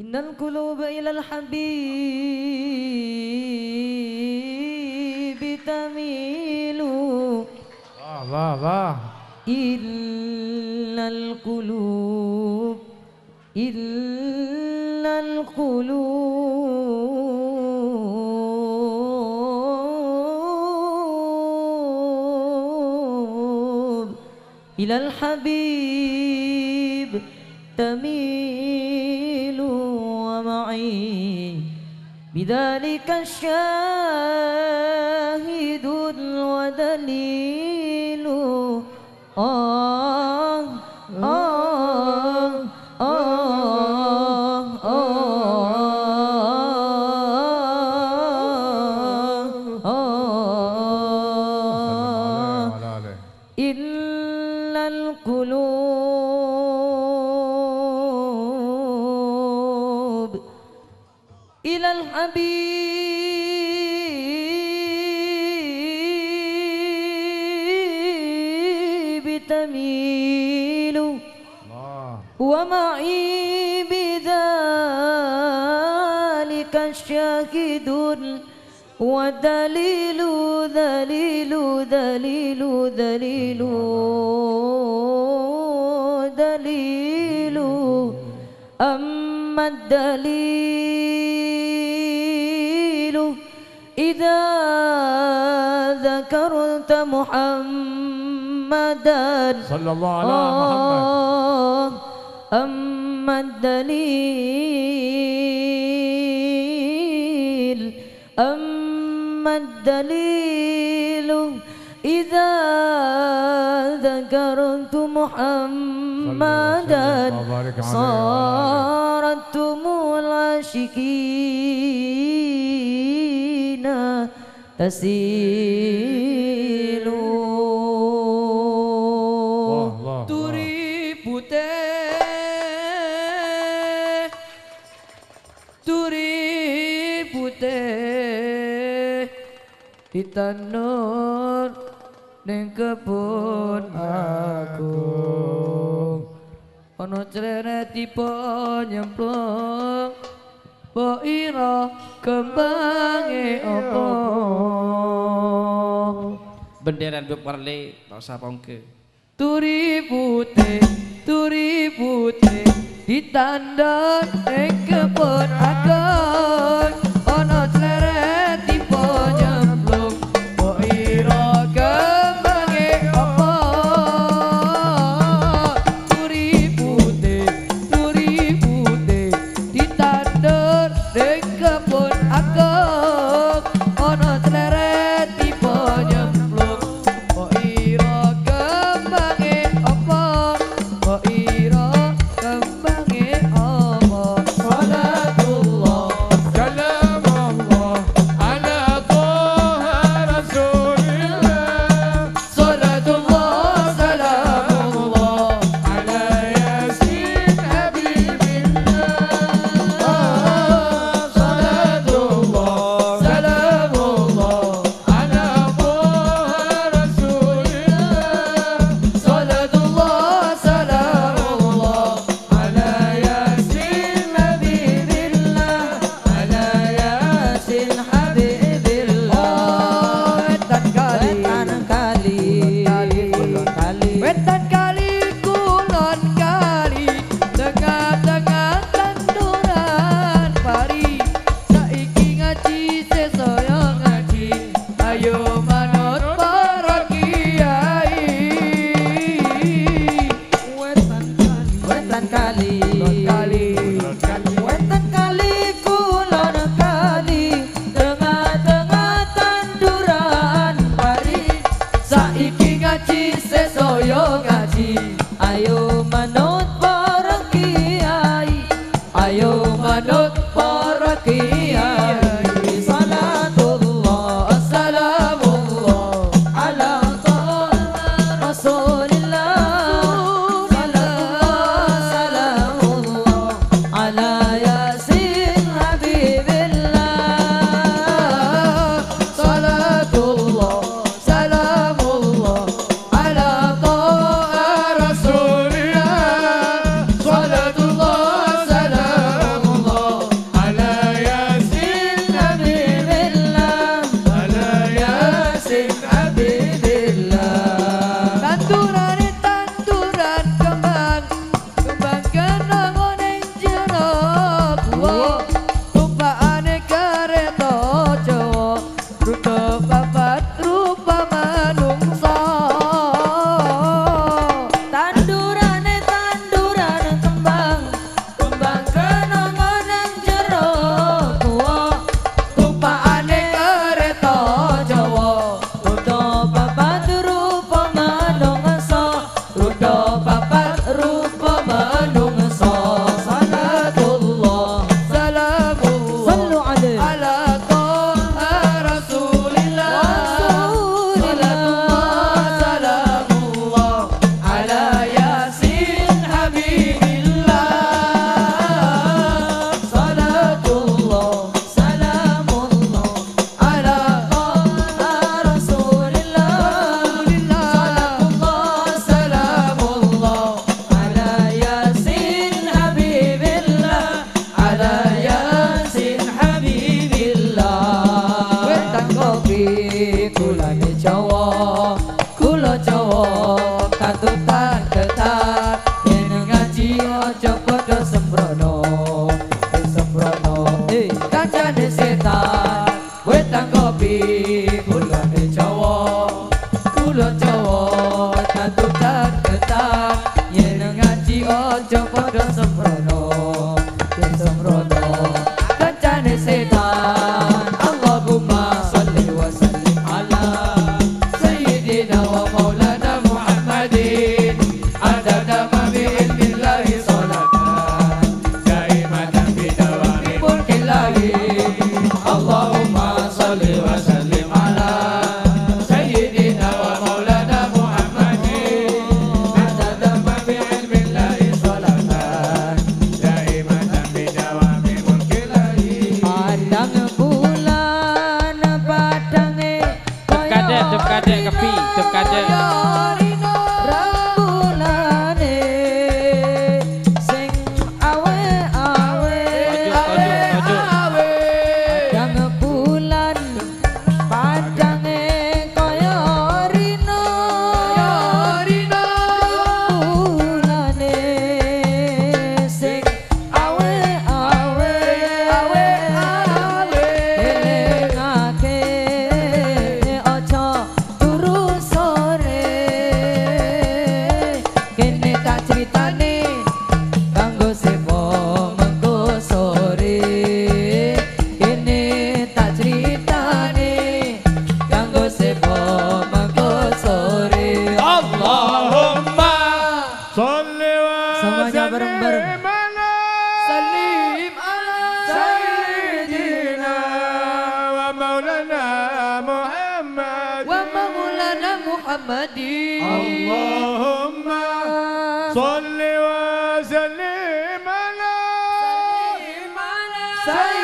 إن القلوب إلى الحبيب تميل wah, wah. إلا القلوب إلا القلوب إلى الحبيب تميل بذلك الشاهد ودليل آه. الحبيب تميل الله. ومعي بذلك الشاهد والدليل دليل دليل دليل دليل أما الدليل إذا ذكرت محمدا صلى الله على محمد. أما الدليل أما الدليل إذا ذكرت محمدا صارت العاشقين. silu turi bute turi bute ditanur ning kebun aku ana cerene tipe nyemplung. Mbok ira gembange apa? Bendera nduk perle tak usah pongke. Turi putih, turi putih ditandang ing kebon. kadek kepi, dep kadek. أكبر. سلم على سيدنا ومولانا محمد. ومولانا محمد. اللهم صل وسلم على سيدنا